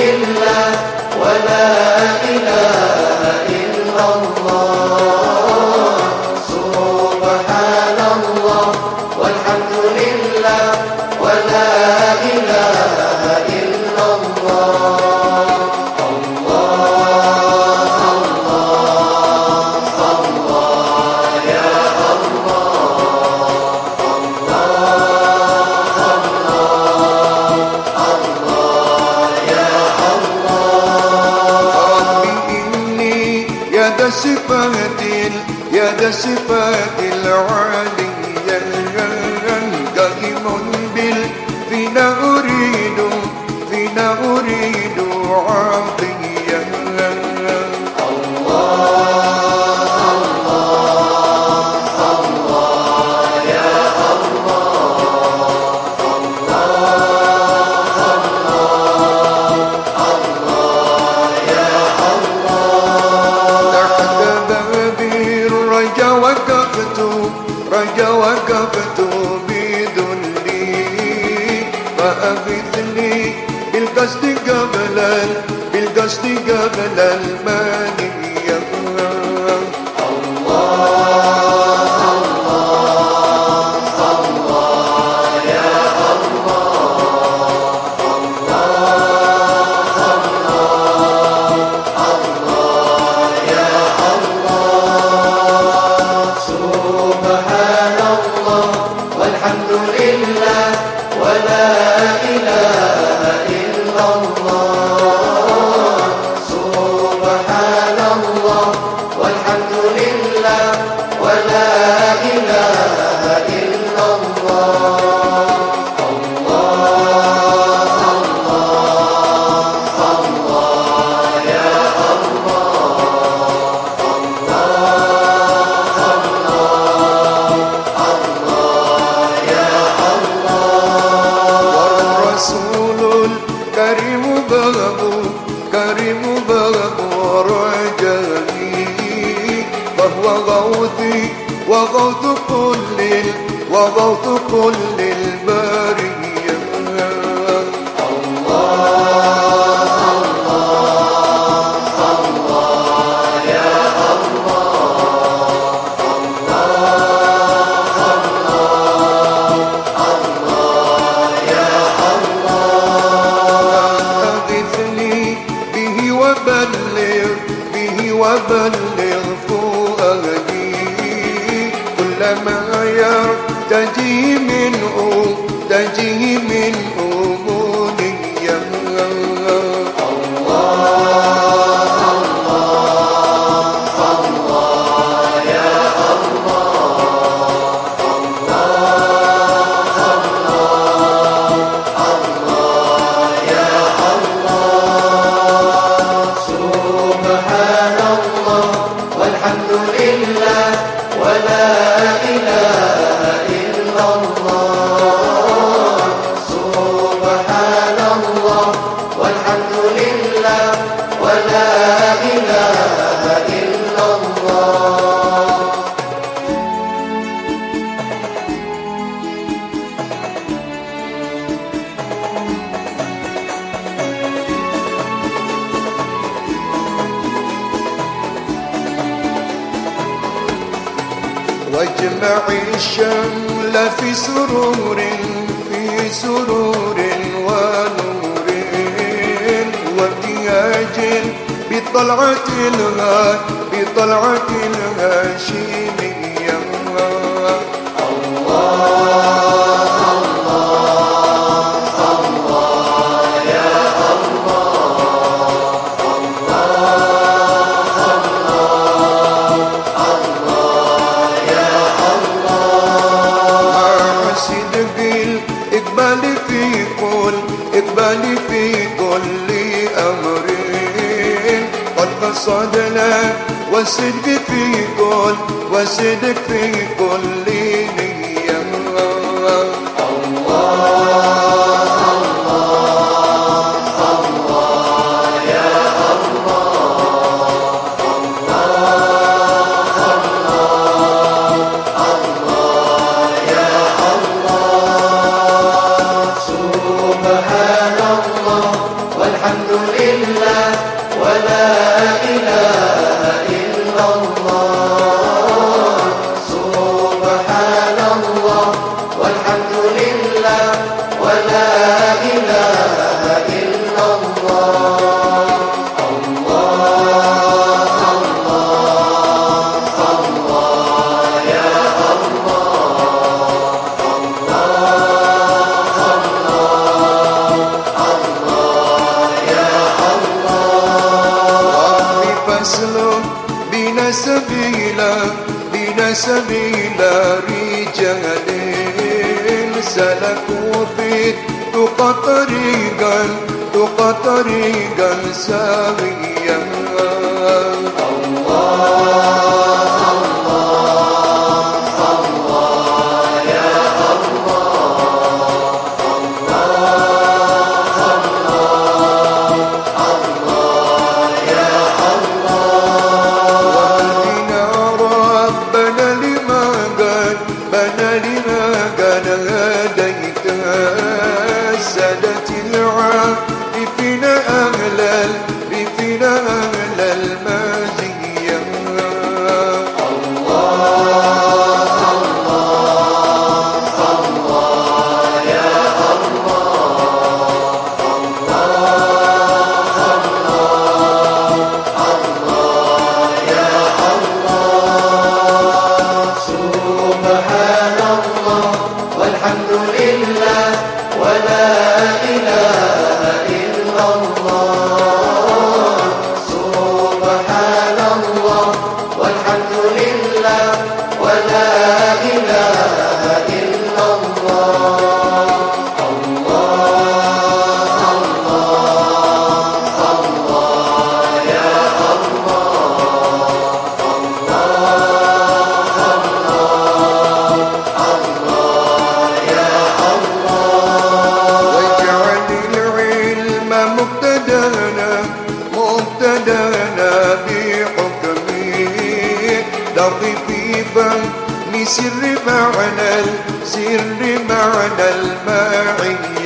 لله ولا إله يا ذا الصفات يا ذا الصفات العالية قائم بال فينا أريد فينا أريد عطية فأغثني بالقصد قبل ال- بالقصد قبل المانية وغوث كل وغوث كل البرية واجمع الشمل في سرور في سرور ونور. وابتهاج بطلعة الها بطلعة الهاشمية في كل إقبال في كل أمر. قد قصدنا والصدق في كل والصدق في كل نية. الله. جهل سلكوا في تقى طريقا تقى طريقا ساويا. الله المعين